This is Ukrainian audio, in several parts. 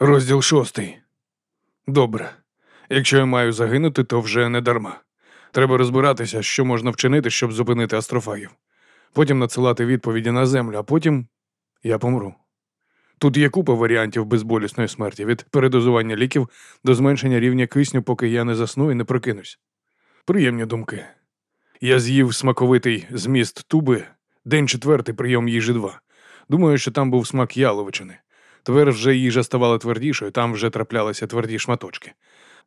Розділ шостий. Добре. Якщо я маю загинути, то вже не дарма. Треба розбиратися, що можна вчинити, щоб зупинити астрофагів. Потім надсилати відповіді на землю, а потім я помру. Тут є купа варіантів безболісної смерті від передозування ліків до зменшення рівня кисню, поки я не засну і не прокинусь. Приємні думки. Я з'їв смаковитий зміст туби, день четвертий прийом їжі два. Думаю, що там був смак яловичини. Тепер вже їжа ставала твердішою, там вже траплялися тверді шматочки.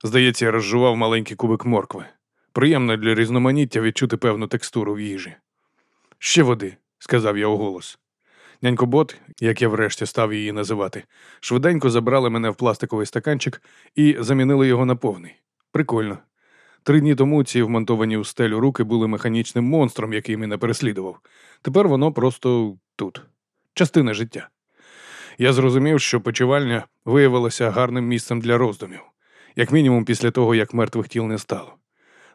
Здається, я розжував маленький кубик моркви. Приємно для різноманіття відчути певну текстуру в їжі. Ще води, сказав я уголос. Нянько Бот, як я врешті став її називати, швиденько забрали мене в пластиковий стаканчик і замінили його на повний. Прикольно. Три дні тому ці вмонтовані у стелю руки були механічним монстром, який мене переслідував. Тепер воно просто тут, частина життя. Я зрозумів, що почувальня виявилася гарним місцем для роздумів, як мінімум після того, як мертвих тіл не стало.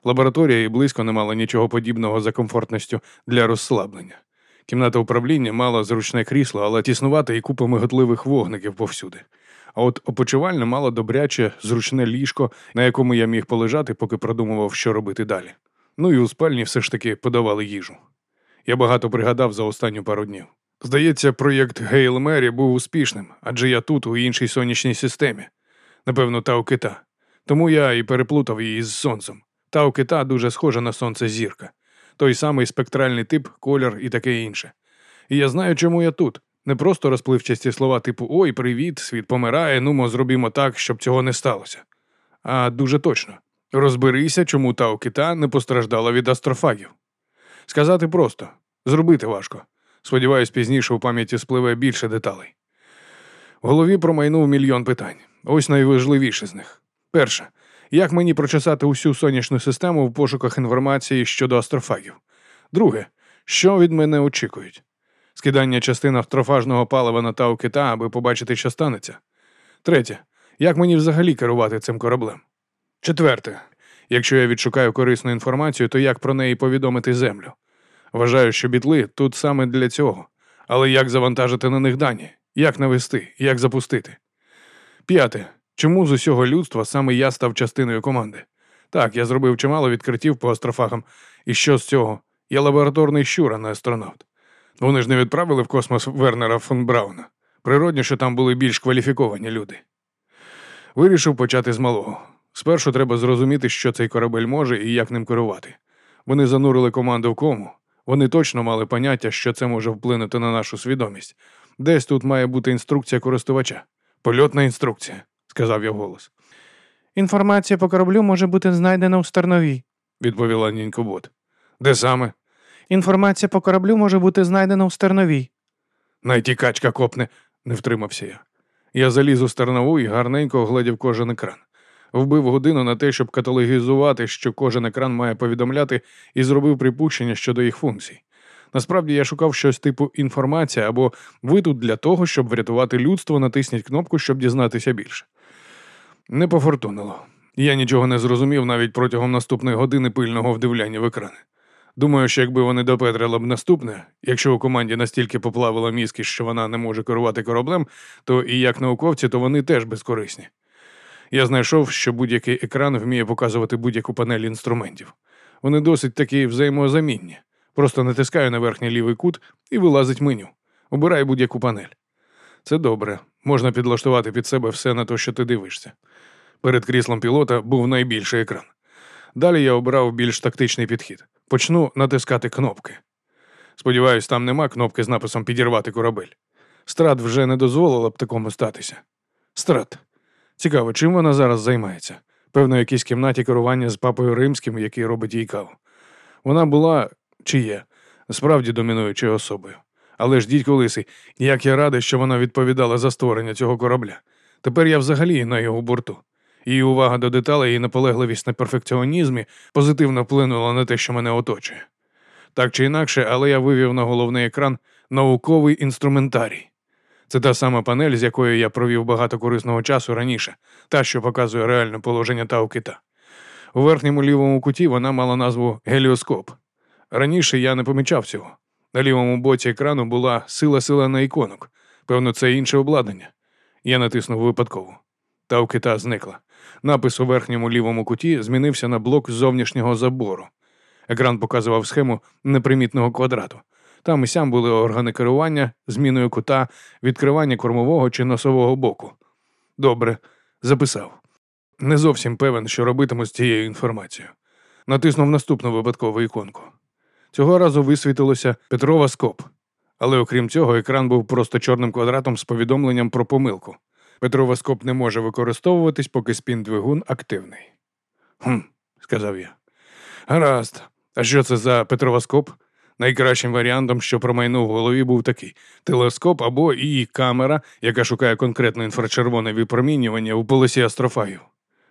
Лабораторія і близько не мала нічого подібного за комфортністю для розслаблення. Кімната управління мала зручне крісло, але тіснувати і купа миготливих вогників повсюди. А от опочивальня мала добряче, зручне ліжко, на якому я міг полежати, поки продумував, що робити далі. Ну і у спальні все ж таки подавали їжу. Я багато пригадав за останню пару днів. Здається, проєкт Гейл Мері був успішним, адже я тут, у іншій сонячній системі. Напевно, та у кита. Тому я і переплутав її з сонцем. Та у кита дуже схожа на сонце зірка. Той самий спектральний тип, колір і таке інше. І я знаю, чому я тут. Не просто розпливчасті слова типу Ой, привіт, світ помирає, нумо зробімо так, щоб цього не сталося. А дуже точно. Розберися, чому та у кита не постраждала від астрофагів. Сказати просто, зробити важко. Сподіваюсь, пізніше у пам'яті спливе більше деталей. В голові промайнув мільйон питань. Ось найважливіше з них. Перше, як мені прочесати усю сонячну систему в пошуках інформації щодо астрофагів? Друге, що від мене очікують? Скидання частин астрофажного палива на тау кита, аби побачити, що станеться. Третє, як мені взагалі керувати цим кораблем? Четверте, якщо я відшукаю корисну інформацію, то як про неї повідомити землю? Вважаю, що бітли тут саме для цього. Але як завантажити на них дані? Як навести, як запустити? П'яте. Чому з усього людства саме я став частиною команди? Так, я зробив чимало відкриттів по астрофагам. І що з цього? Я лабораторний щур, а не астронавт. Вони ж не відправили в космос Вернера фон Брауна. Природні, що там були більш кваліфіковані люди. Вирішив почати з малого. Спершу треба зрозуміти, що цей корабель може і як ним керувати. Вони занурили команду в кому. Вони точно мали поняття, що це може вплинути на нашу свідомість. Десь тут має бути інструкція користувача. Польотна інструкція, сказав я голос. Інформація по кораблю може бути знайдена у Старновій. відповіла нінько Бот. Де саме? Інформація по кораблю може бути знайдена у Старновій. Найтікачка копне, не втримався я. Я заліз у стернову і гарненько оглядів кожен екран. Вбив годину на те, щоб каталогізувати, що кожен екран має повідомляти, і зробив припущення щодо їх функцій. Насправді я шукав щось типу інформація або ви тут для того, щоб врятувати людство, натисніть кнопку, щоб дізнатися більше. Не пофортунило. Я нічого не зрозумів навіть протягом наступної години пильного вдивляння в екрани. Думаю, що якби вони допетрили б наступне, якщо у команді настільки поплавила мізки, що вона не може керувати кораблем, то і як науковці, то вони теж безкорисні. Я знайшов, що будь-який екран вміє показувати будь-яку панель інструментів. Вони досить такі взаємозамінні. Просто натискаю на верхній лівий кут і вилазить меню. Обирай будь-яку панель. Це добре. Можна підлаштувати під себе все на те, що ти дивишся. Перед кріслом пілота був найбільший екран. Далі я обрав більш тактичний підхід. Почну натискати кнопки. Сподіваюсь, там нема кнопки з написом Підірвати корабель. Страт вже не дозволила б такому статися. Страт. Цікаво, чим вона зараз займається? Певно, якійсь кімнаті керування з папою римським, який робить їй каву. Вона була чи є, справді домінуючою особою. Але ж дідько лисий, як я радий, що вона відповідала за створення цього корабля. Тепер я взагалі на його борту. Її увага до деталей і наполегливість на перфекціонізмі позитивно вплинула на те, що мене оточує. Так чи інакше, але я вивів на головний екран науковий інструментарій. Це та сама панель, з якою я провів багато корисного часу раніше, та, що показує реальне положення тау кита. У верхньому лівому куті вона мала назву геліоскоп. Раніше я не помічав цього. На лівому боці екрану була сила сила на іконок. Певно, це інше обладнання. Я натиснув випадково. Та кита зникла. Напис у верхньому лівому куті змінився на блок зовнішнього забору. Екран показував схему непримітного квадрату. Там і сям були органи керування, зміною кута, відкривання кормового чи носового боку. Добре, записав. Не зовсім певен, що робитиму з цією інформацією. Натиснув наступну випадкову іконку. Цього разу висвітилося Петрова скоп. Але окрім цього, екран був просто чорним квадратом з повідомленням про помилку. Петрова скоп не може використовуватись, поки спін-двигун активний. Хм, сказав я. Гаразд. А що це за Петровоскоп? Найкращим варіантом, що промайнув в голові, був такий: телескоп або і камера, яка шукає конкретне інфрачервоне випромінювання у полосі астрофагів.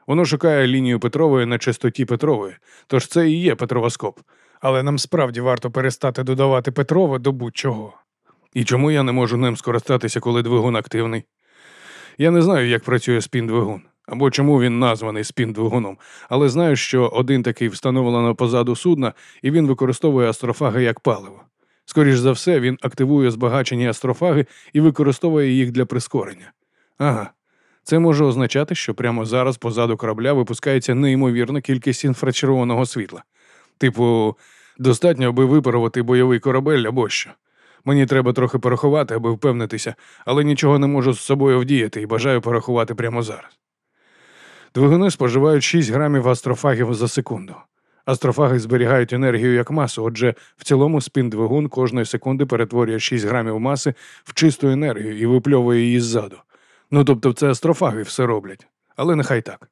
Воно шукає лінію Петрової на частоті Петрової, тож це і є Петровоскоп. Але нам справді варто перестати додавати Петрова до будь-чого. І чому я не можу ним скористатися, коли двигун активний? Я не знаю, як працює спін-двигун, або чому він названий спін-двигуном, але знаю, що один такий встановлено позаду судна, і він використовує астрофаги як паливо. Скоріш за все, він активує збагачені астрофаги і використовує їх для прискорення. Ага, це може означати, що прямо зараз позаду корабля випускається неймовірна кількість інфрачервоного світла. Типу, достатньо, аби випарувати бойовий корабель або що. Мені треба трохи порахувати, аби впевнитися, але нічого не можу з собою вдіяти і бажаю порахувати прямо зараз. Двигуни споживають 6 грамів астрофагів за секунду. Астрофаги зберігають енергію як масу, отже, в цілому спін-двигун кожної секунди перетворює 6 грамів маси в чисту енергію і випльовує її ззаду. Ну тобто це астрофаги все роблять, але нехай так.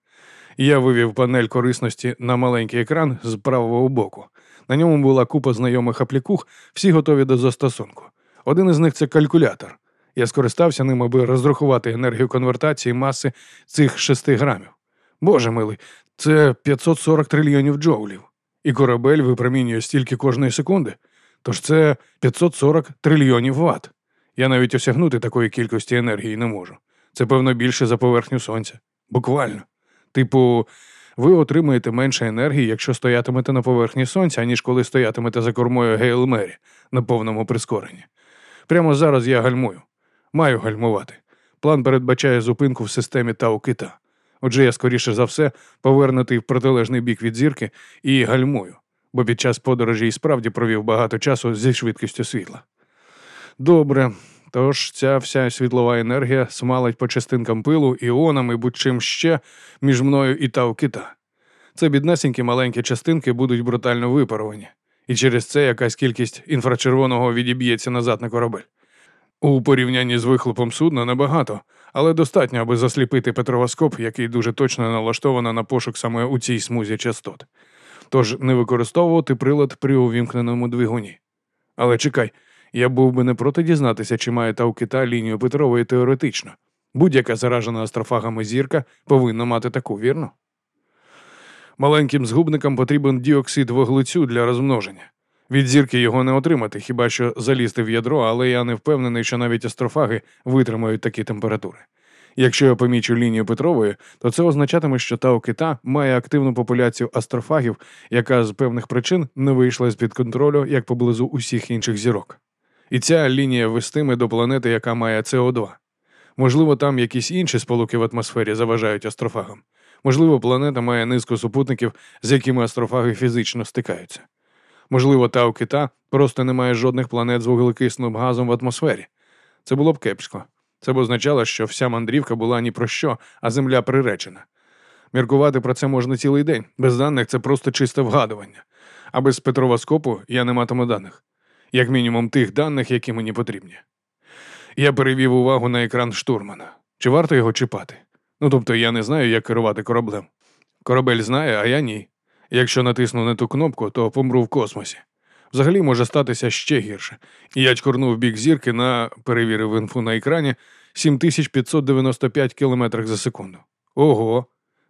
Я вивів панель корисності на маленький екран з правого боку. На ньому була купа знайомих аплікух, всі готові до застосунку. Один із них це калькулятор. Я скористався ним, аби розрахувати енергію конвертації маси цих 6 грамів. Боже милий, це 540 трильйонів джоулів. І корабель випромінює стільки кожної секунди. Тож це 540 трильйонів ватт. Я навіть осягнути такої кількості енергії не можу. Це, певно, більше за поверхню сонця. Буквально. Типу, ви отримаєте менше енергії, якщо стоятимете на поверхні сонця, ніж коли стоятимете за кормою Гейл Мері на повному прискоренні. Прямо зараз я гальмую. Маю гальмувати. План передбачає зупинку в системі Тау Кита. Отже, я, скоріше за все, повернутий в протилежний бік від зірки і гальмую, бо під час подорожі і справді провів багато часу зі швидкістю світла. Добре, тож ця вся світлова енергія смалить по частинкам пилу, іонам і будь-чим ще між мною і Тау Кита. Це біднесенькі маленькі частинки будуть брутально випаровані, і через це якась кількість інфрачервоного відіб'ється назад на корабель. У порівнянні з вихлопом судна небагато, але достатньо, аби засліпити петровоскоп, який дуже точно налаштовано на пошук саме у цій смузі частот. Тож не використовувати прилад при увімкненому двигуні. Але чекай, я був би не проти дізнатися, чи має та у кита лінію Петрової теоретично. Будь-яка заражена астрофагами зірка повинна мати таку, вірно? Маленьким згубникам потрібен діоксид вуглецю для розмноження. Від зірки його не отримати, хіба що залізти в ядро, але я не впевнений, що навіть астрофаги витримають такі температури. Якщо я помічу лінію Петрової, то це означатиме, що Тау Кита має активну популяцію астрофагів, яка з певних причин не вийшла з-під контролю як поблизу усіх інших зірок. І ця лінія вестиме до планети, яка має СО2. Можливо, там якісь інші сполуки в атмосфері заважають астрофагам. Можливо, планета має низку супутників, з якими астрофаги фізично стикаються. Можливо, та у кита просто немає жодних планет з вуглекисним газом в атмосфері. Це було б кепсько. Це б означало, що вся мандрівка була ні про що, а земля приречена. Міркувати про це можна цілий день. Без даних це просто чисте вгадування. А без Петровоскопу я не матиму даних, як мінімум тих даних, які мені потрібні. Я перевів увагу на екран штурмана. Чи варто його чіпати? Ну тобто я не знаю, як керувати кораблем. Корабель знає, а я ні. Якщо натисну не ту кнопку, то помру в космосі. Взагалі може статися ще гірше. Я чкорнув бік зірки на перевірив інфу на екрані 7595 км за секунду. Ого!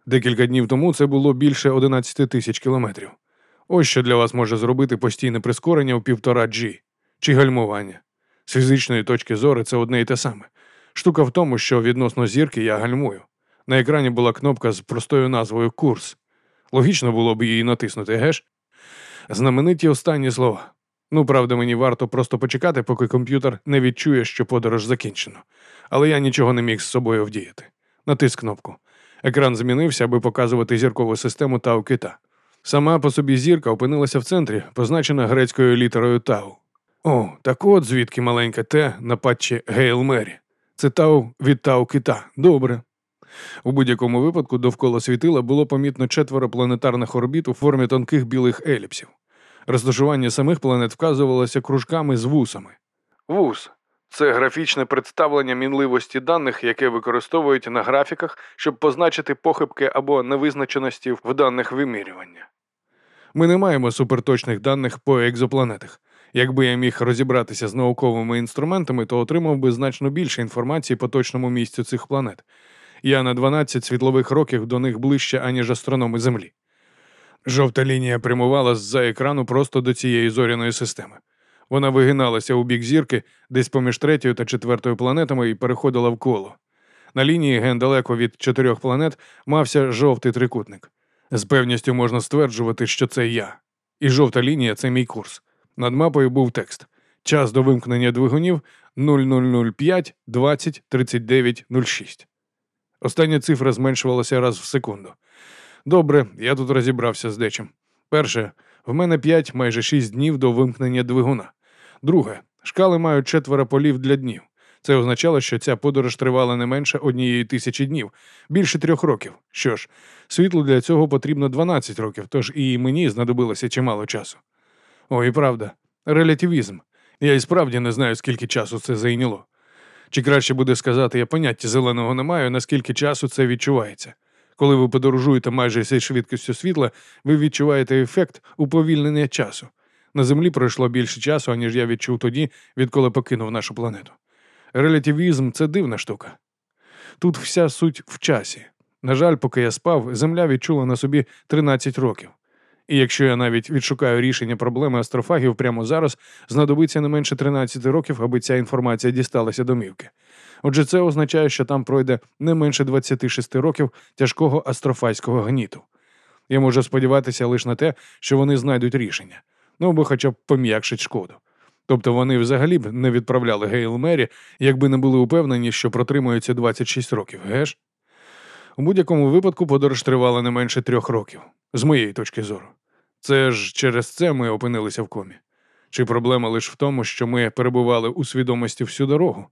Декілька днів тому це було більше 11 тисяч кілометрів. Ось що для вас може зробити постійне прискорення в півтора G чи гальмування. З фізичної точки зору це одне і те саме. Штука в тому, що відносно зірки я гальмую. На екрані була кнопка з простою назвою Курс. Логічно було б її натиснути, геш? Знамениті останні слова. Ну, правда, мені варто просто почекати, поки комп'ютер не відчує, що подорож закінчено. Але я нічого не міг з собою вдіяти. Натис кнопку. Екран змінився, аби показувати зіркову систему Тау кита. Сама по собі зірка опинилася в центрі, позначена грецькою літерою Тау. О, так от звідки маленьке Т на патчі Гейл Мері. Це Тау від Тау кита. Добре. У будь-якому випадку довкола світила було помітно четверо планетарних орбіт у формі тонких білих еліпсів. Розташування самих планет вказувалося кружками з вусами. Вус це графічне представлення мінливості даних, яке використовують на графіках, щоб позначити похибки або невизначеності в даних вимірювання. Ми не маємо суперточних даних по екзопланетах. Якби я міг розібратися з науковими інструментами, то отримав би значно більше інформації по точному місцю цих планет. Я на 12 світлових років до них ближче, аніж астрономи Землі. Жовта лінія прямувала з-за екрану просто до цієї зоряної системи. Вона вигиналася у бік зірки десь поміж третьою та четвертою планетами і переходила в коло. На лінії ген далеко від чотирьох планет мався жовтий трикутник. З певністю можна стверджувати, що це я. І жовта лінія це мій курс. Над мапою був текст: час до вимкнення двигунів 0005 20 39 06. Остання цифра зменшувалася раз в секунду. Добре, я тут розібрався з дечим. Перше, в мене 5, майже 6 днів до вимкнення двигуна. Друге, шкали мають четверо полів для днів. Це означало, що ця подорож тривала не менше однієї тисячі днів, більше трьох років. Що ж, світлу для цього потрібно 12 років, тож і мені знадобилося чимало часу. О, і правда, релятивізм. Я і справді не знаю, скільки часу це зайняло. Чи краще буде сказати, я поняття зеленого не маю, наскільки часу це відчувається. Коли ви подорожуєте майже зі швидкістю світла, ви відчуваєте ефект уповільнення часу. На землі пройшло більше часу, аніж я відчув тоді, відколи покинув нашу планету. Релятивізм це дивна штука. Тут вся суть в часі. На жаль, поки я спав, земля відчула на собі 13 років. І якщо я навіть відшукаю рішення проблеми астрофагів прямо зараз, знадобиться не менше 13 років, аби ця інформація дісталася домівки. Отже, це означає, що там пройде не менше 26 років тяжкого астрофайського гніту. Я можу сподіватися лише на те, що вони знайдуть рішення, ну або хоча б пом'якшить шкоду. Тобто вони взагалі б не відправляли Гейл Мері, якби не були упевнені, що протримуються 26 років, геш? У будь-якому випадку подорож тривала не менше трьох років, з моєї точки зору. Це ж через це ми опинилися в комі. Чи проблема лише в тому, що ми перебували у свідомості всю дорогу?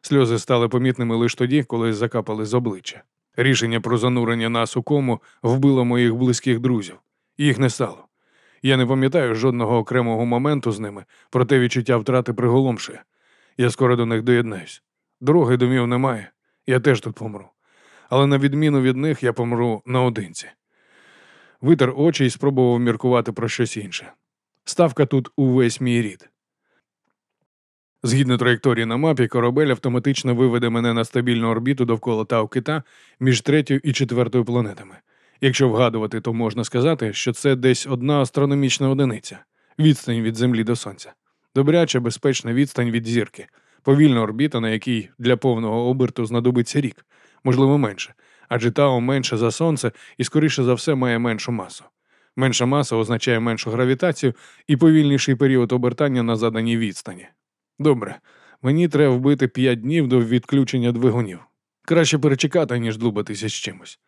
Сльози стали помітними лише тоді, коли закапали з обличчя. Рішення про занурення нас у кому вбило моїх близьких друзів. Їх не стало. Я не пам'ятаю жодного окремого моменту з ними, проте відчуття втрати приголомшує. Я скоро до них доєднаюсь. Дороги домів немає, я теж тут помру. Але на відміну від них я помру наодинці. Витер очі і спробував міркувати про щось інше. Ставка тут увесь мій рід. Згідно траєкторії на мапі, корабель автоматично виведе мене на стабільну орбіту довкола Тау-Кита між третьою і четвертою планетами. Якщо вгадувати, то можна сказати, що це десь одна астрономічна одиниця відстань від Землі до Сонця. Добряча, безпечна відстань від зірки, повільна орбіта, на якій для повного оберту знадобиться рік, можливо, менше, адже Тау менше за Сонце і, скоріше за все, має меншу масу. Менша маса означає меншу гравітацію і повільніший період обертання на заданій відстані. Добре, мені треба вбити п'ять днів до відключення двигунів. Краще перечекати, ніж длубатися з чимось.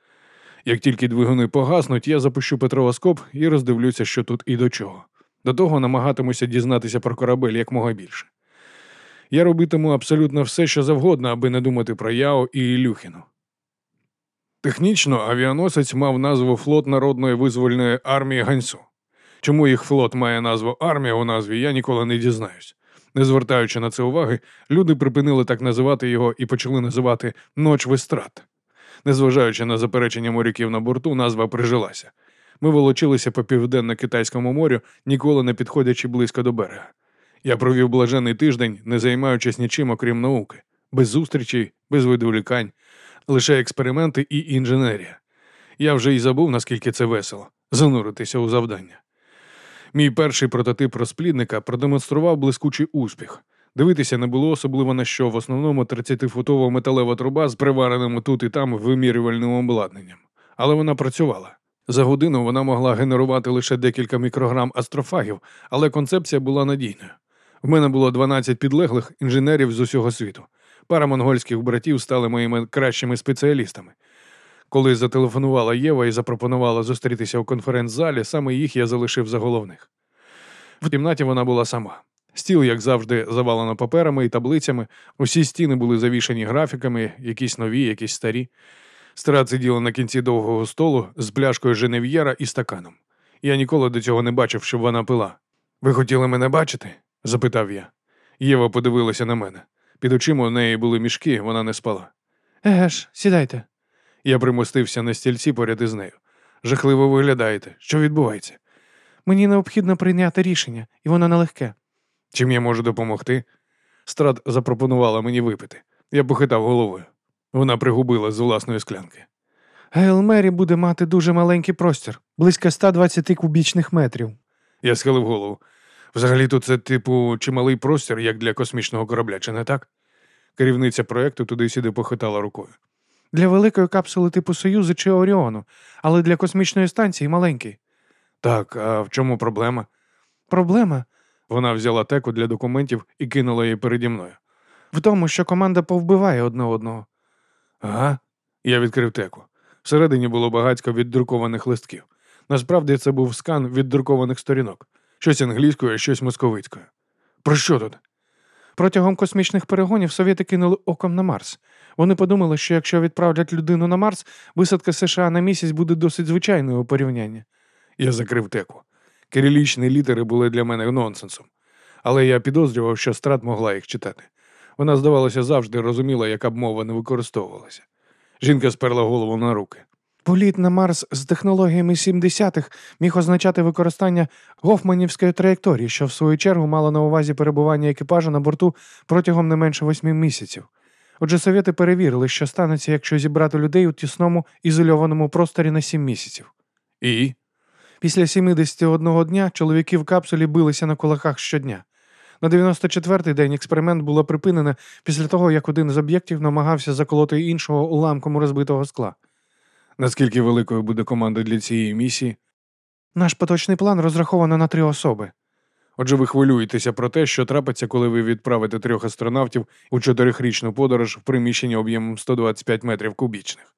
Як тільки двигуни погаснуть, я запущу петровоскоп і роздивлюся, що тут і до чого. До того намагатимуся дізнатися про корабель якмога більше. Я робитиму абсолютно все, що завгодно, аби не думати про Яо і Ілюхіну. Технічно авіаносець мав назву Флот Народної визвольної армії Ганьсу. Чому їх флот має назву армія у назві, я ніколи не дізнаюсь. Не звертаючи на це уваги, люди припинили так називати його і почали називати Ноч Вестрат. Незважаючи на заперечення моряків на борту, назва прижилася. Ми волочилися по південно-китайському морю, ніколи не підходячи близько до берега. Я провів блажений тиждень, не займаючись нічим, окрім науки, без зустрічей, без видволікань, лише експерименти і інженерія. Я вже й забув, наскільки це весело зануритися у завдання. Мій перший прототип розплідника продемонстрував блискучий успіх. Дивитися не було особливо на що, в основному 30-футова металева труба з привареним тут і там вимірювальним обладнанням. Але вона працювала. За годину вона могла генерувати лише декілька мікрограм астрофагів, але концепція була надійною. В мене було 12 підлеглих інженерів з усього світу. Пара монгольських братів стали моїми кращими спеціалістами. Коли зателефонувала Єва і запропонувала зустрітися у конференц-залі, саме їх я залишив за головних. В кімнаті вона була сама. Стіл, як завжди, завалено паперами і таблицями, усі стіни були завішані графіками, якісь нові, якісь старі. Стара сиділа на кінці довгого столу з пляшкою Женев'єра і стаканом. Я ніколи до цього не бачив, щоб вона пила. Ви хотіли мене бачити? Запитав я. Єва подивилася на мене. Під очима у неї були мішки, вона не спала. Еге ж, сідайте. Я примостився на стільці поряд із нею. Жахливо виглядаєте. Що відбувається? Мені необхідно прийняти рішення, і воно нелегке. Чим я можу допомогти? Страт запропонувала мені випити. Я похитав головою. Вона пригубила з власної склянки. Гейл Мері буде мати дуже маленький простір, близько 120 кубічних метрів. Я схилив голову. Взагалі тут це, типу, чималий простір, як для космічного корабля, чи не так? Керівниця проекту туди-сюди похитала рукою. Для великої капсули типу Союзу чи Оріону, але для космічної станції маленький. Так, а в чому проблема? Проблема Вона взяла теку для документів і кинула її переді мною. в тому, що команда повбиває одне одного. Ага. Я відкрив теку. Всередині було багатько віддрукованих листків. Насправді це був скан віддрукованих сторінок. Щось англійською, щось московицькою. Про що тут? Протягом космічних перегонів совєти кинули оком на Марс. Вони подумали, що якщо відправлять людину на Марс, висадка США на місяць буде досить звичайною у порівнянні. Я закрив теку. Кирилічні літери були для мене нонсенсом. Але я підозрював, що страт могла їх читати. Вона, здавалося, завжди розуміла, яка б мова не використовувалася. Жінка сперла голову на руки. Політ на Марс з технологіями 70-х міг означати використання гофманівської траєкторії, що в свою чергу мало на увазі перебування екіпажу на борту протягом не менше восьми місяців. Отже, совєти перевірили, що станеться, якщо зібрати людей у тісному ізольованому просторі на сім місяців. І? Після 71 дня чоловіки в капсулі билися на кулаках щодня. На 94-й день експеримент було припинено після того, як один з об'єктів намагався заколоти іншого уламком розбитого скла. Наскільки великою буде команда для цієї місії? Наш поточний план розраховано на три особи. Отже, ви хвилюєтеся про те, що трапиться, коли ви відправите трьох астронавтів у чотирихрічну подорож в приміщенні об'ємом 125 метрів кубічних.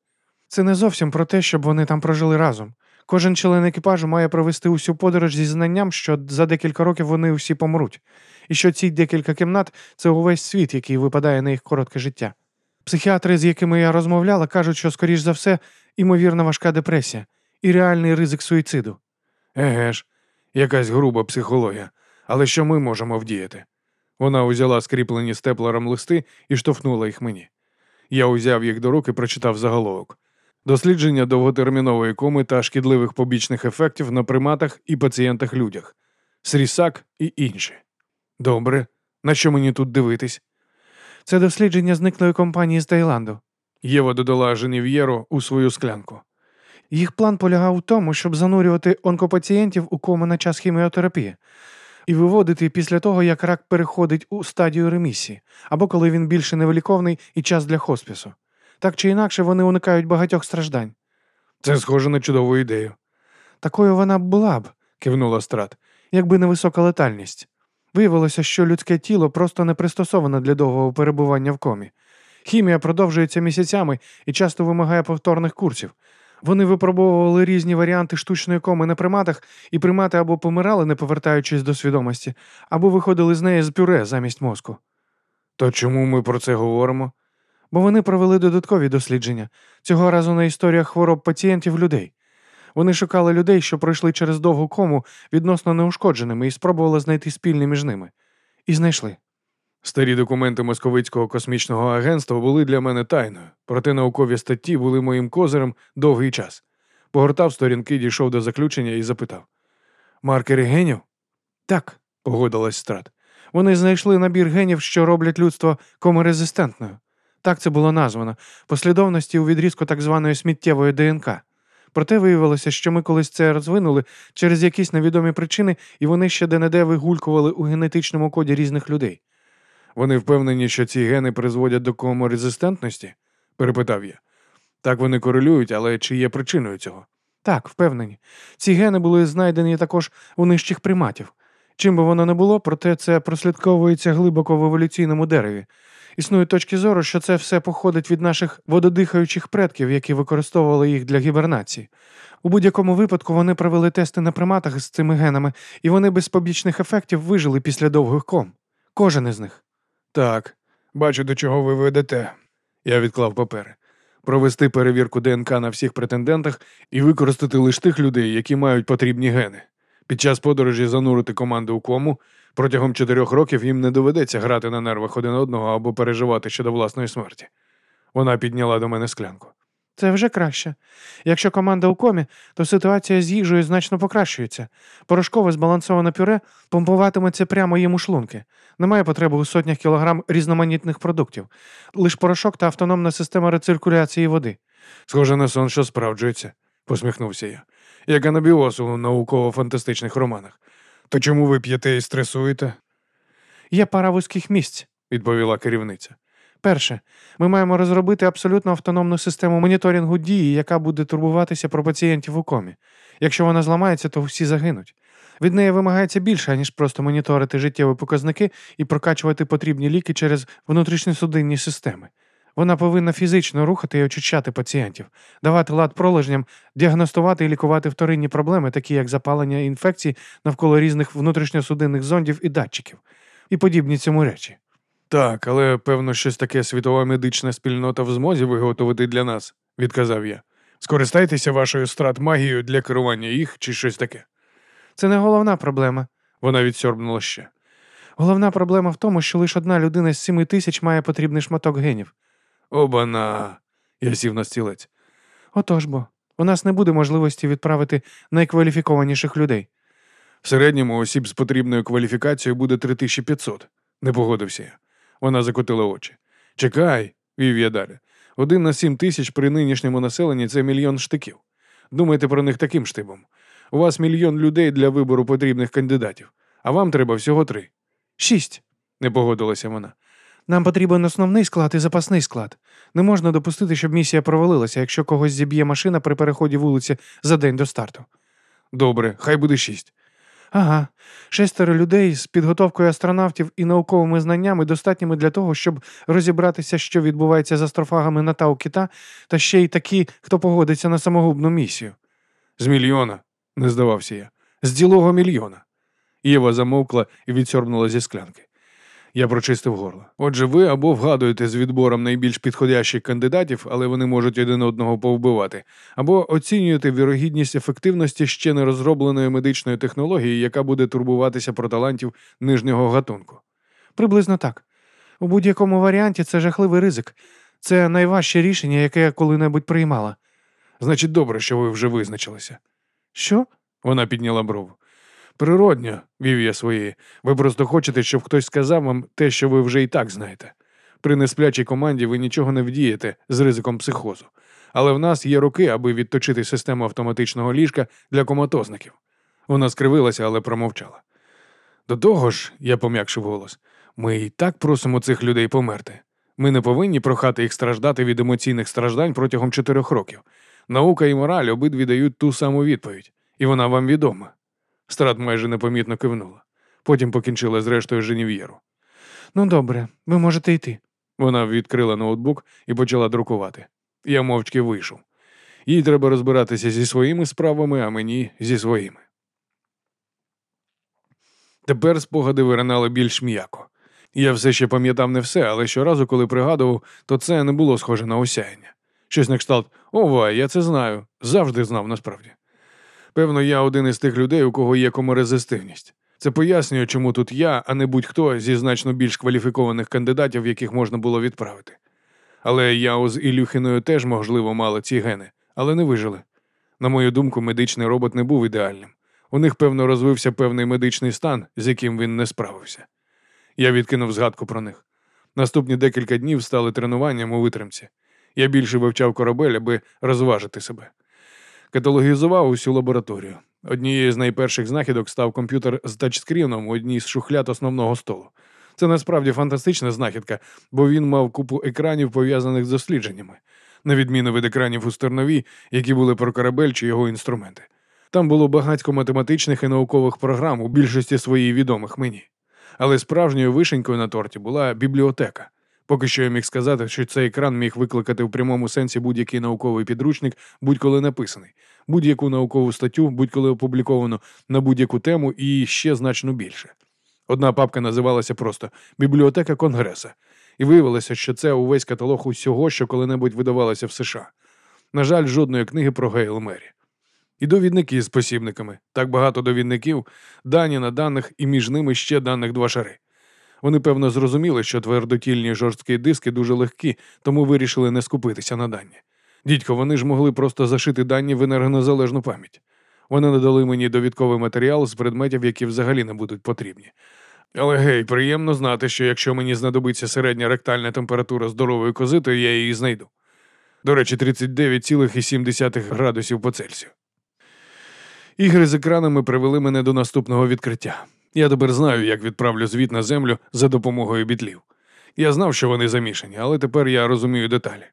Це не зовсім про те, щоб вони там прожили разом. Кожен член екіпажу має провести усю подорож зі знанням, що за декілька років вони усі помруть, і що ці декілька кімнат це увесь світ, який випадає на їх коротке життя. Психіатри, з якими я розмовляла, кажуть, що, скоріш за все, імовірна важка депресія і реальний ризик суїциду. Еге ж, якась груба психологія. Але що ми можемо вдіяти? Вона узяла скріплені степлером листи і штовхнула їх мені. Я узяв їх до рук і прочитав заголовок. Дослідження довготермінової коми та шкідливих побічних ефектів на приматах і пацієнтах людях, срісак і інші. Добре, на що мені тут дивитись? Це дослідження зниклої компанії з Таїланду. Єва додала Женів'єру у свою склянку. Їх план полягав у тому, щоб занурювати онкопацієнтів у кому на час хіміотерапії і виводити після того, як рак переходить у стадію ремісії, або коли він більше невиліковний і час для хоспісу. Так чи інакше вони уникають багатьох страждань. Це схоже на чудову ідею, Такою вона була б, кивнула страт. якби не висока летальність. Виявилося, що людське тіло просто не пристосоване для довгого перебування в комі. Хімія продовжується місяцями і часто вимагає повторних курсів. Вони випробовували різні варіанти штучної коми на приматах, і примати або помирали, не повертаючись до свідомості, або виходили з неї з пюре замість мозку. То чому ми про це говоримо? Бо вони провели додаткові дослідження, цього разу на історіях хвороб пацієнтів людей. Вони шукали людей, що пройшли через довгу кому відносно неушкодженими, і спробували знайти спільне між ними. І знайшли. Старі документи Московицького космічного агентства були для мене тайною, проте наукові статті були моїм козирем довгий час. Погортав сторінки, дійшов до заключення і запитав: Маркери генів? Так, погодилась страт. вони знайшли набір генів, що роблять людство коморезистентною. Так це було названо, послідовності у відрізку так званої сміттєвої ДНК. Проте виявилося, що ми колись це розвинули через якісь невідомі причини, і вони ще де-не-де вигулькували у генетичному коді різних людей. Вони впевнені, що ці гени призводять до коморезистентності? перепитав я. Так вони корелюють, але чи є причиною цього? Так, впевнені. Ці гени були знайдені також у нижчих приматів. Чим би воно не було, проте це прослідковується глибоко в еволюційному дереві. Існують точки зору, що це все походить від наших вододихаючих предків, які використовували їх для гібернації. У будь-якому випадку вони провели тести на приматах з цими генами, і вони без побічних ефектів вижили після довгих ком. Кожен із них. Так, бачу, до чого ви ведете. Я відклав папери. Провести перевірку ДНК на всіх претендентах і використати лише тих людей, які мають потрібні гени. Під час подорожі занурити команду у кому. Протягом чотирьох років їм не доведеться грати на нервах один одного або переживати щодо власної смерті. Вона підняла до мене склянку. Це вже краще. Якщо команда у комі, то ситуація з їжею значно покращується. Порошкове збалансоване пюре помпуватиметься прямо їм у шлунки. Немає потреби у сотнях кілограм різноманітних продуктів, лише порошок та автономна система рециркуляції води. Схоже на сон, що справджується, посміхнувся я. Як анабіоз у науково-фантастичних романах. То чому ви п'єте і стресуєте? Є пара вузьких місць. відповіла керівниця. Перше, ми маємо розробити абсолютно автономну систему моніторингу дії, яка буде турбуватися про пацієнтів у комі. Якщо вона зламається, то всі загинуть. Від неї вимагається більше, ніж просто моніторити життєві показники і прокачувати потрібні ліки через внутрішньосудинні системи. Вона повинна фізично рухати і очищати пацієнтів, давати лад пролежням, діагностувати і лікувати вторинні проблеми, такі як запалення інфекцій навколо різних внутрішньосудинних зондів і датчиків, і подібні цьому речі. Так, але певно, щось таке світова медична спільнота в змозі виготовити для нас, відказав я. Скористайтеся вашою страт-магією для керування їх чи щось таке. Це не головна проблема. Вона відсьорбнула ще. Головна проблема в тому, що лише одна людина з сіми тисяч має потрібний шматок генів. Обана. Я сів на стілець. Отож бо, у нас не буде можливості відправити найкваліфікованіших людей. В середньому осіб з потрібною кваліфікацією буде 3500. Не погодився я. Вона закотила очі. Чекай, вів я далі. Один на сім тисяч при нинішньому населенні це мільйон штиків. Думайте про них таким штибом. У вас мільйон людей для вибору потрібних кандидатів, а вам треба всього три. Шість. Не погодилася вона. Нам потрібен основний склад і запасний склад. Не можна допустити, щоб місія провалилася, якщо когось зіб'є машина при переході вулиці за день до старту. Добре, хай буде шість. Ага, шестеро людей з підготовкою астронавтів і науковими знаннями достатніми для того, щоб розібратися, що відбувається з астрофагами на Тау Кита, та ще й такі, хто погодиться на самогубну місію. З мільйона, не здавався я. З цілого мільйона. Єва замовкла і відсьорбнула зі склянки. Я прочистив горло. Отже, ви або вгадуєте з відбором найбільш підходящих кандидатів, але вони можуть один одного повбивати, або оцінюєте вірогідність ефективності ще не розробленої медичної технології, яка буде турбуватися про талантів нижнього гатунку. Приблизно так. У будь-якому варіанті це жахливий ризик. Це найважче рішення, яке я коли-небудь приймала. Значить, добре, що ви вже визначилися. Що? Вона підняла брову. Природньо, вів я своєї. Ви просто хочете, щоб хтось сказав вам те, що ви вже і так знаєте. При несплячій команді ви нічого не вдієте з ризиком психозу. Але в нас є роки, аби відточити систему автоматичного ліжка для коматозників. Вона скривилася, але промовчала. До того ж, я пом'якшив голос, ми і так просимо цих людей померти. Ми не повинні прохати їх страждати від емоційних страждань протягом чотирьох років. Наука і мораль обидві дають ту саму відповідь, і вона вам відома. Страт майже непомітно кивнула. Потім покінчила з рештою Женів'єру. Ну добре, ви можете йти. Вона відкрила ноутбук і почала друкувати. Я мовчки вийшов. Їй треба розбиратися зі своїми справами, а мені зі своїми. Тепер спогади виринали більш м'яко. Я все ще пам'ятав не все, але щоразу, коли пригадував, то це не було схоже на осяяння. Щось на кшталт Ова, я це знаю, завжди знав насправді. Певно, я один із тих людей, у кого є коморезистивність. Це пояснює, чому тут я, а не будь-хто зі значно більш кваліфікованих кандидатів, яких можна було відправити. Але Яо з Ілюхіною теж, можливо, мали ці гени, але не вижили. На мою думку, медичний робот не був ідеальним. У них, певно, розвився певний медичний стан, з яким він не справився. Я відкинув згадку про них. Наступні декілька днів стали тренуванням у витримці. Я більше вивчав корабель, аби розважити себе. Каталогізував усю лабораторію. Однією з найперших знахідок став комп'ютер з тачскріном у одній з шухлят основного столу. Це насправді фантастична знахідка, бо він мав купу екранів, пов'язаних з дослідженнями, на відміну від екранів у Стернові, які були про корабель чи його інструменти. Там було багатько математичних і наукових програм, у більшості своїй відомих мені. Але справжньою вишенькою на торті була бібліотека, Поки що я міг сказати, що цей екран міг викликати в прямому сенсі будь-який науковий підручник, будь-коли написаний, будь-яку наукову статтю, будь-коли опубліковано на будь-яку тему і ще значно більше. Одна папка називалася просто Бібліотека Конгреса, і виявилося, що це увесь каталог усього, що коли-небудь видавалося в США. На жаль, жодної книги про Гейл Мері. І довідники з посібниками. Так багато довідників, дані на даних, і між ними ще даних два шари. Вони, певно, зрозуміли, що твердотільні жорсткі диски дуже легкі, тому вирішили не скупитися на дані. Дідько, вони ж могли просто зашити дані в енергонезалежну пам'ять. Вони надали мені довідковий матеріал з предметів, які взагалі не будуть потрібні. Але гей, приємно знати, що якщо мені знадобиться середня ректальна температура здорової кози, то я її знайду. До речі, 39,7 градусів по Цельсію. Ігри з екранами привели мене до наступного відкриття. Я тепер знаю, як відправлю звіт на землю за допомогою бітлів. Я знав, що вони замішані, але тепер я розумію деталі.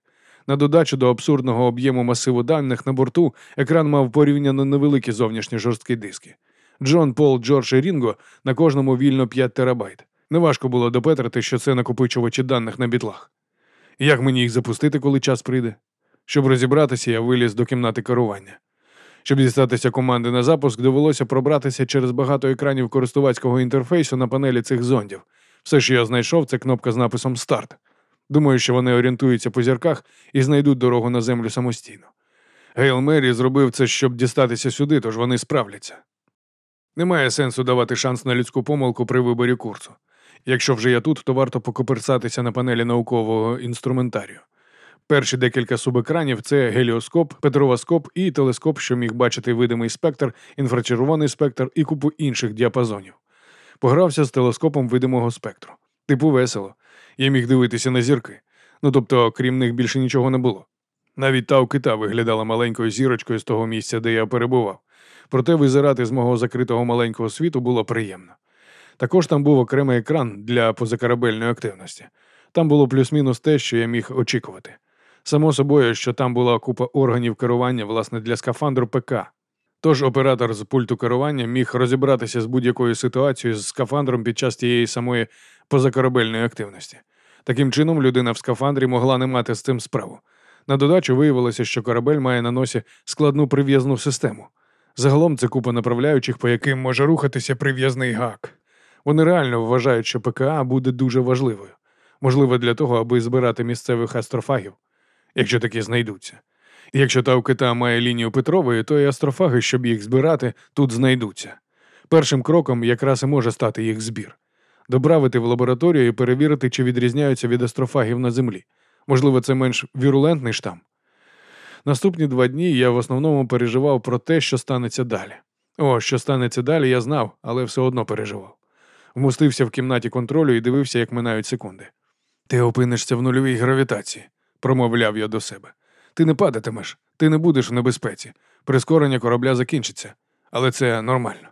На додачу до абсурдного об'єму масиву даних на борту екран мав порівняно невеликі зовнішні жорсткі диски. Джон, Пол, Джордж і Рінго на кожному вільно 5 терабайт. Неважко було допетрити, що це накопичувачі даних на бітлах. Як мені їх запустити, коли час прийде? Щоб розібратися, я виліз до кімнати керування. Щоб дістатися команди на запуск, довелося пробратися через багато екранів користувацького інтерфейсу на панелі цих зондів. Все, що я знайшов, це кнопка з написом Старт. Думаю, що вони орієнтуються по зірках і знайдуть дорогу на землю самостійно. Гейл Мері зробив це, щоб дістатися сюди, тож вони справляться. Немає сенсу давати шанс на людську помилку при виборі курсу. Якщо вже я тут, то варто покоперсатися на панелі наукового інструментарію. Перші декілька субекранів це геліоскоп, петровоскоп і телескоп, що міг бачити видимий спектр, інфрачервоний спектр і купу інших діапазонів. Погрався з телескопом видимого спектру. Типу весело. Я міг дивитися на зірки. Ну тобто, крім них більше нічого не було. Навіть та у кита виглядала маленькою зірочкою з того місця, де я перебував. Проте визирати з мого закритого маленького світу було приємно. Також там був окремий екран для позакорабельної активності. Там було плюс-мінус те, що я міг очікувати. Само собою, що там була купа органів керування, власне, для скафандру ПК. Тож оператор з пульту керування міг розібратися з будь-якою ситуацією з скафандром під час тієї самої позакорабельної активності. Таким чином, людина в скафандрі могла не мати з цим справу. На додачу виявилося, що корабель має на носі складну прив'язну систему. Загалом це купа направляючих, по яким може рухатися прив'язний гак. Вони реально вважають, що ПКА буде дуже важливою, можливо, для того, аби збирати місцевих астрофагів, якщо такі знайдуться. Якщо та у кита має лінію Петрової, то і астрофаги, щоб їх збирати, тут знайдуться. Першим кроком якраз і може стати їх збір. Доправити в лабораторію і перевірити, чи відрізняються від астрофагів на землі. Можливо, це менш вірулентний штам. Наступні два дні я в основному переживав про те, що станеться далі. О, що станеться далі, я знав, але все одно переживав. Вмостився в кімнаті контролю і дивився, як минають секунди. Ти опинишся в нульовій гравітації, промовляв я до себе. Ти не падатимеш, ти не будеш в небезпеці. Прискорення корабля закінчиться, але це нормально.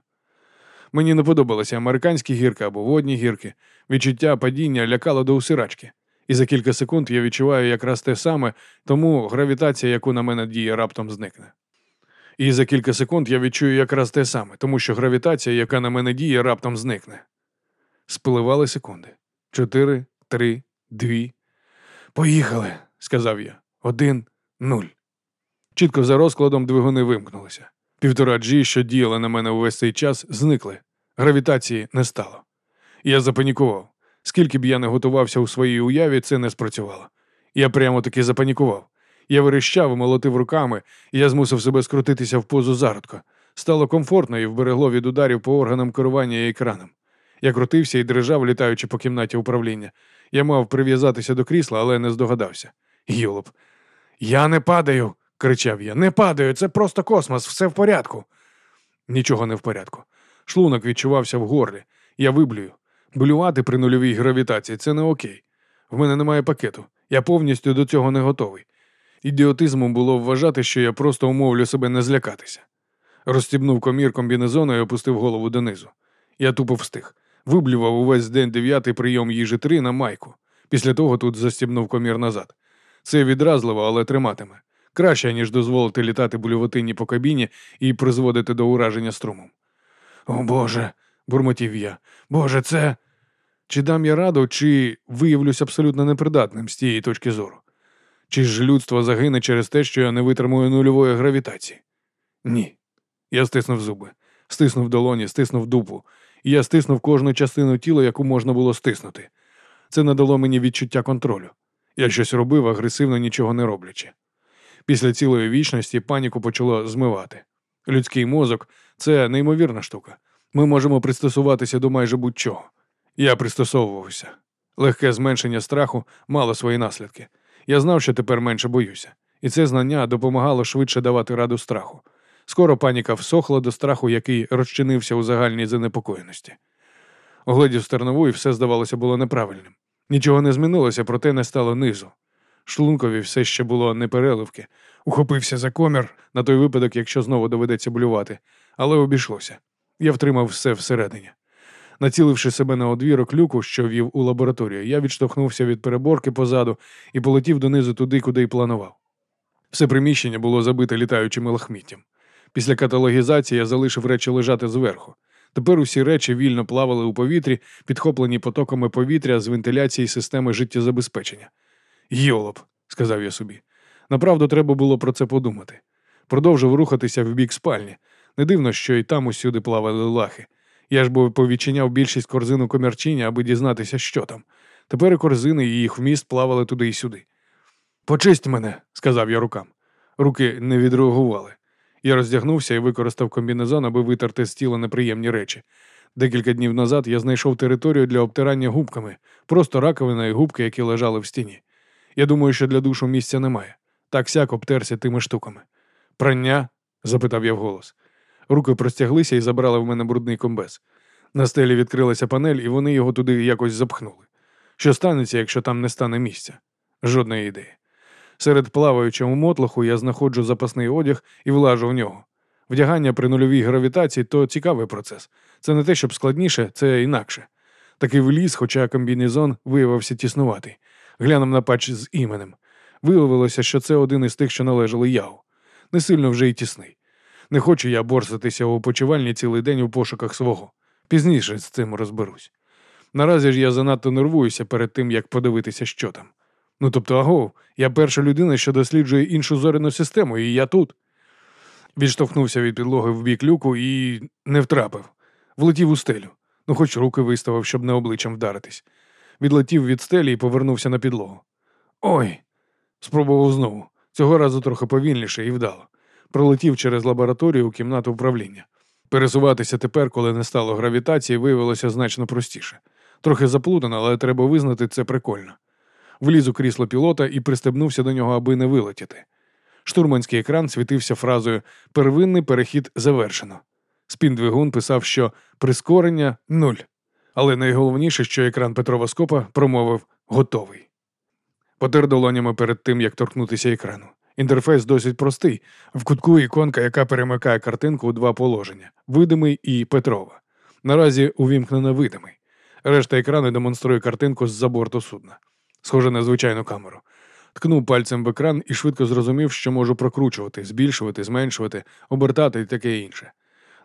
Мені не подобалися американські гірки або водні гірки. Відчуття падіння лякало до усирачки. І за кілька секунд я відчуваю якраз те саме, тому гравітація, яку на мене діє, раптом зникне. І за кілька секунд я відчую якраз те саме, тому що гравітація, яка на мене діє, раптом зникне. Спливали секунди. Чотири, три, дві. Поїхали, сказав я. Один, нуль. Чітко за розкладом двигуни вимкнулися. Півтора G, що діяли на мене увесь цей час, зникли. Гравітації не стало. Я запанікував. Скільки б я не готувався у своїй уяві, це не спрацювало. Я прямо таки запанікував. Я верещав і молотив руками, і я змусив себе скрутитися в позу зародка. Стало комфортно і вберегло від ударів по органам керування і екранам. Я крутився і дрижав, літаючи по кімнаті управління. Я мав прив'язатися до крісла, але не здогадався. Йолоп. Я не падаю, кричав я. Не падаю, це просто космос, все в порядку. Нічого не в порядку. Шлунок відчувався в горлі. Я виблюю. Блювати при нульовій гравітації це не окей. В мене немає пакету. Я повністю до цього не готовий. Ідіотизмом було вважати, що я просто умовлю себе не злякатися. Розстібнув комір комбінезону і опустив голову донизу. Я тупо встиг. Виблював увесь день дев'ятий прийом їжі три на майку. Після того тут застібнув комір назад. Це відразливо, але триматиме. Краще, ніж дозволити літати блювотині по кабіні і призводити до ураження струмом. О Боже, бурмотів я. Боже, це. Чи дам я раду, чи виявлюсь абсолютно непридатним з тієї точки зору? Чи ж людство загине через те, що я не витримую нульової гравітації? Ні. Я стиснув зуби, стиснув долоні, стиснув дупу, і я стиснув кожну частину тіла, яку можна було стиснути. Це надало мені відчуття контролю. Я щось робив, агресивно нічого не роблячи. Після цілої вічності паніку почало змивати. Людський мозок це неймовірна штука. Ми можемо пристосуватися до майже будь-чого. Я пристосовувався. Легке зменшення страху мало свої наслідки. Я знав, що тепер менше боюся, і це знання допомагало швидше давати раду страху. Скоро паніка всохла до страху, який розчинився у загальній занепокоєності. Оглядів стернову, і все, здавалося, було неправильним. Нічого не змінилося, проте не стало низу. Шлункові все ще було непереливки. Ухопився за комір на той випадок, якщо знову доведеться блювати, але обійшлося. Я втримав все всередині. Націливши себе на одвірок люку, що вів у лабораторію, я відштовхнувся від переборки позаду і полетів донизу туди, куди й планував. Все приміщення було забите літаючим лахміттям. Після каталогізації я залишив речі лежати зверху. Тепер усі речі вільно плавали у повітрі, підхоплені потоками повітря з вентиляції системи життєзабезпечення. Йолоп, сказав я собі. Направду треба було про це подумати. Продовжив рухатися в бік спальні. Не дивно, що і там усюди плавали лахи. Я ж бо повідчиняв більшість корзин у комірчині, аби дізнатися, що там. Тепер і корзини, і їх вміст плавали туди і сюди. Почисть мене, сказав я рукам. Руки не відреагували. Я роздягнувся і використав комбінезон, аби витерти з тіла неприємні речі. Декілька днів назад я знайшов територію для обтирання губками, просто раковина і губки, які лежали в стіні. Я думаю, що для душу місця немає. Так сяк обтерся тими штуками. Прання? запитав я вголос. Руки простяглися і забрали в мене брудний комбез. На стелі відкрилася панель, і вони його туди якось запхнули. Що станеться, якщо там не стане місця? Жодної ідеї. Серед плаваючого мотлоху я знаходжу запасний одяг і влажу в нього. Вдягання при нульовій гравітації то цікавий процес. Це не те, щоб складніше, це інакше. Такий вліз, хоча комбінезон виявився тіснуватий. Глянув на патч з іменем. Виявилося, що це один із тих, що належали яву. Не сильно вже й тісний. Не хочу я борсатися у почувальні цілий день у пошуках свого. Пізніше з цим розберусь. Наразі ж я занадто нервуюся перед тим, як подивитися, що там. Ну тобто, агов, я перша людина, що досліджує іншу зоряну систему, і я тут. Відштовхнувся від підлоги в бік люку і не втрапив. Влетів у стелю. Ну, хоч руки виставив, щоб не обличчям вдаритись. Відлетів від стелі і повернувся на підлогу. Ой! Спробував знову. Цього разу трохи повільніше і вдало. Пролетів через лабораторію у кімнату управління. Пересуватися тепер, коли не стало гравітації, виявилося значно простіше. Трохи заплутано, але треба визнати це прикольно. Вліз у крісло пілота і пристебнувся до нього, аби не вилетіти. Штурманський екран світився фразою Первинний перехід завершено. Спіндвигун писав, що прискорення нуль. Але найголовніше, що екран Петровоскопа промовив готовий. Потер долонями перед тим, як торкнутися екрану. Інтерфейс досить простий. В кутку іконка, яка перемикає картинку у два положення видимий і Петрова. Наразі увімкнено видимий. Решта екрану демонструє картинку з-за борту судна. Схоже на звичайну камеру. Ткнув пальцем в екран і швидко зрозумів, що можу прокручувати, збільшувати, зменшувати, обертати і таке інше.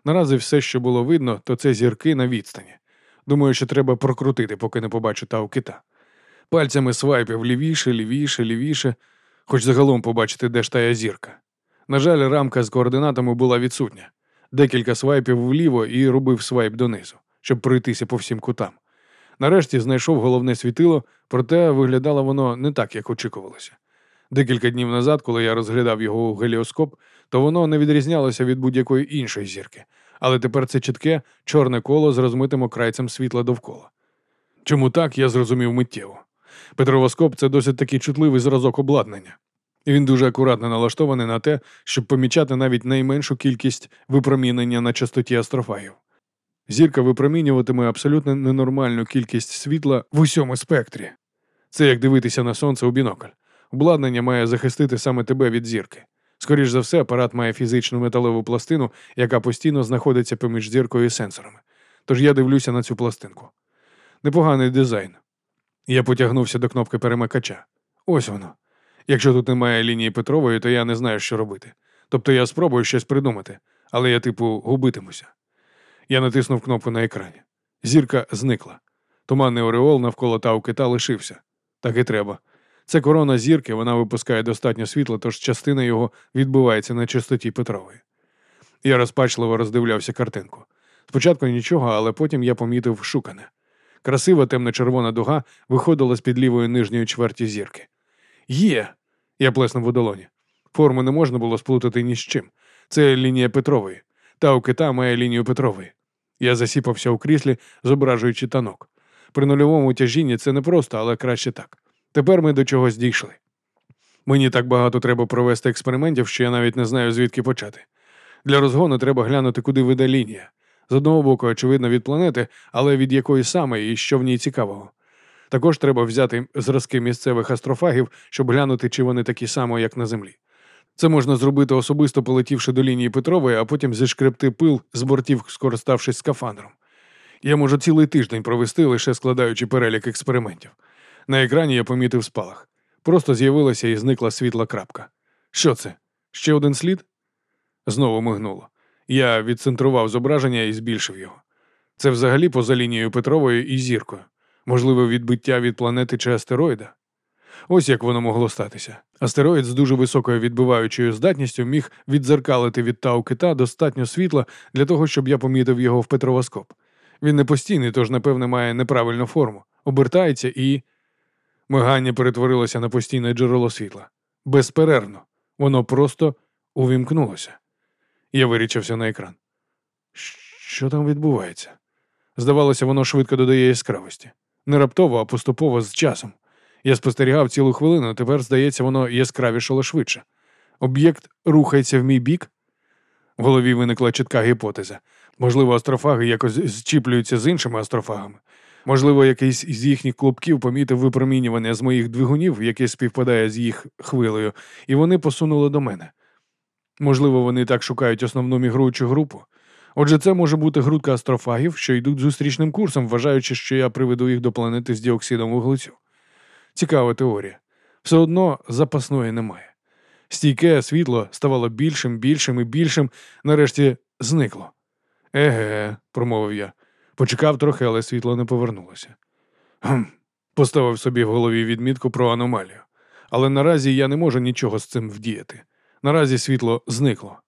Наразі все, що було видно, то це зірки на відстані. Думаю, що треба прокрутити, поки не побачу тау кита. Пальцями свайпів лівіше, лівіше, лівіше, хоч загалом побачити, де ж тая зірка. На жаль, рамка з координатами була відсутня. Декілька свайпів вліво і робив свайп донизу, щоб пройтися по всім кутам. Нарешті знайшов головне світило, проте виглядало воно не так, як очікувалося. Декілька днів назад, коли я розглядав його у геліоскоп, то воно не відрізнялося від будь-якої іншої зірки, але тепер це чітке чорне коло з розмитим окрайцем світла довкола. Чому так, я зрозумів миттєво. Петровоскоп це досить такий чутливий зразок обладнання. І він дуже акуратно налаштований на те, щоб помічати навіть найменшу кількість випромінення на частоті астрофагів. Зірка випромінюватиме абсолютно ненормальну кількість світла в усьому спектрі. Це як дивитися на сонце у бінокль. Обладнання має захистити саме тебе від зірки. Скоріш за все, апарат має фізичну металеву пластину, яка постійно знаходиться поміж зіркою і сенсорами. Тож я дивлюся на цю пластинку. Непоганий дизайн. Я потягнувся до кнопки перемикача. Ось воно. Якщо тут немає лінії Петрової, то я не знаю, що робити. Тобто я спробую щось придумати, але я, типу, губитимуся. Я натиснув кнопку на екрані. Зірка зникла. Туманний ореол навколо Таукита лишився. Так і треба. Це корона зірки, вона випускає достатньо світла, тож частина його відбувається на частоті Петрової. Я розпачливо роздивлявся картинку. Спочатку нічого, але потім я помітив шукане. Красива темно-червона дуга виходила з під лівої нижньої чверті зірки. Є. Я плеснув у долоні. Форму не можна було сплутати ні з чим. Це лінія Петрової. Та у кита має лінію Петрової. Я засіпався у кріслі, зображуючи танок. При нульовому тяжінні це не просто, але краще так. Тепер ми до чогось дійшли. Мені так багато треба провести експериментів, що я навіть не знаю, звідки почати. Для розгону треба глянути, куди веде лінія. З одного боку, очевидно, від планети, але від якої саме і що в ній цікавого. Також треба взяти зразки місцевих астрофагів, щоб глянути, чи вони такі самі, як на Землі. Це можна зробити особисто полетівши до лінії Петрової, а потім зішкребти пил з бортів, скориставшись скафандром. Я можу цілий тиждень провести, лише складаючи перелік експериментів. На екрані я помітив спалах. Просто з'явилася і зникла світла крапка. Що це? Ще один слід? Знову мигнуло. Я відцентрував зображення і збільшив його. Це взагалі поза лінією Петрової і зіркою. Можливо, відбиття від планети чи астероїда. Ось як воно могло статися. Астероїд з дуже високою відбиваючою здатністю міг віддзеркалити від тау кита достатньо світла для того, щоб я помітив його в петровоскоп. Він не постійний, тож, напевне, має неправильну форму, обертається і. Мигання перетворилося на постійне джерело світла. Безперервно. Воно просто увімкнулося. Я вирічився на екран. Що там відбувається? Здавалося, воно швидко додає яскравості. Не раптово, а поступово з часом. Я спостерігав цілу хвилину, тепер, здається, воно яскравішало швидше. Об'єкт рухається в мій бік. В голові виникла чітка гіпотеза. Можливо, астрофаги якось зчіплюються з іншими астрофагами. Можливо, якийсь із їхніх клубків помітив випромінювання з моїх двигунів, яке співпадає з їх хвилею, і вони посунули до мене. Можливо, вони так шукають основну мігруючу групу. Отже, це може бути грудка астрофагів, що йдуть зустрічним курсом, вважаючи, що я приведу їх до планети з діоксидом вуглецю. Цікава теорія. Все одно запасної немає. Стійке світло ставало більшим, більшим і більшим, нарешті зникло. Еге, промовив я. Почекав трохи, але світло не повернулося. Гм. Поставив собі в голові відмітку про аномалію. Але наразі я не можу нічого з цим вдіяти. Наразі світло зникло.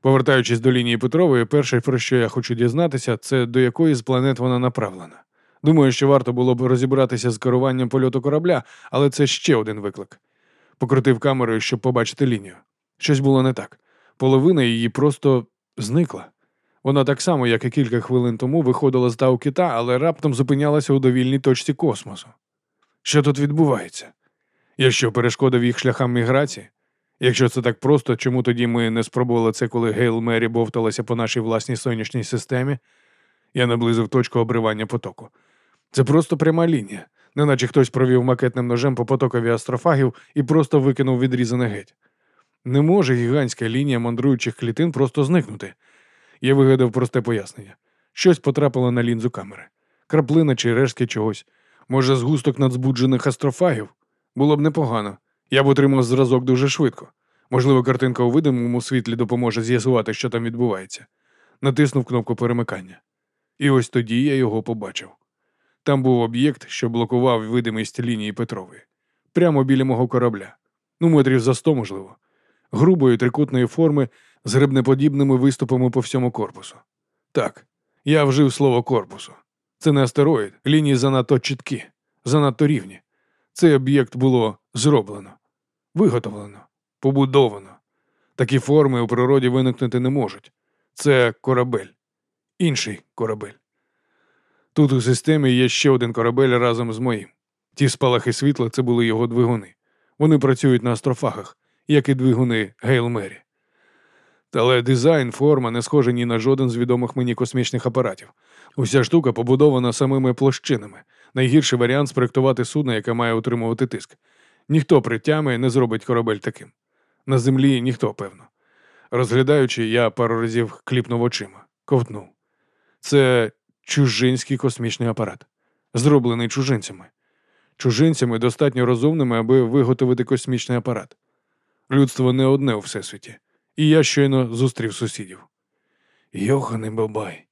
Повертаючись до лінії Петрової, перше, про що я хочу дізнатися, це до якої з планет вона направлена. Думаю, що варто було б розібратися з керуванням польоту корабля, але це ще один виклик. Покрутив камерою, щоб побачити лінію. Щось було не так. Половина її просто зникла. Вона так само, як і кілька хвилин тому, виходила з тау кита, але раптом зупинялася у довільній точці космосу. Що тут відбувається? Я що перешкодив їх шляхам міграції? Якщо це так просто, чому тоді ми не спробували це, коли Гейл Мері бовталася по нашій власній сонячній системі? Я наблизив точку обривання потоку. Це просто пряма лінія, неначе хтось провів макетним ножем по потокові астрофагів і просто викинув відрізане геть. Не може гігантська лінія мандруючих клітин просто зникнути. Я вигадав просте пояснення. Щось потрапило на лінзу камери. Краплина чи рештки чогось. Може, згусток надзбуджених астрофагів? Було б непогано. Я б отримав зразок дуже швидко. Можливо, картинка у видимому світлі допоможе з'ясувати, що там відбувається. Натиснув кнопку перемикання. І ось тоді я його побачив. Там був об'єкт, що блокував видимість лінії Петрової. Прямо біля мого корабля. Ну, метрів за сто, можливо. Грубої трикутної форми з грибнеподібними виступами по всьому корпусу. Так, я вжив слово корпусу. Це не астероїд, лінії занадто чіткі, занадто рівні. Цей об'єкт було зроблено, виготовлено, побудовано. Такі форми у природі виникнути не можуть. Це корабель, інший корабель. Тут у системі є ще один корабель разом з моїм. Ті спалахи світла це були його двигуни. Вони працюють на астрофагах, як і двигуни Гейл Мері. Але дизайн, форма не схожі ні на жоден з відомих мені космічних апаратів. Уся штука побудована самими площинами. Найгірший варіант спроектувати судно, яке має утримувати тиск. Ніхто при не зробить корабель таким. На землі ніхто, певно. Розглядаючи, я пару разів кліпнув очима, ковтнув. Це чужинський космічний апарат, зроблений чужинцями. Чужинцями достатньо розумними, аби виготовити космічний апарат. Людство не одне у всесвіті, і я щойно зустрів сусідів. Йоханий бабай.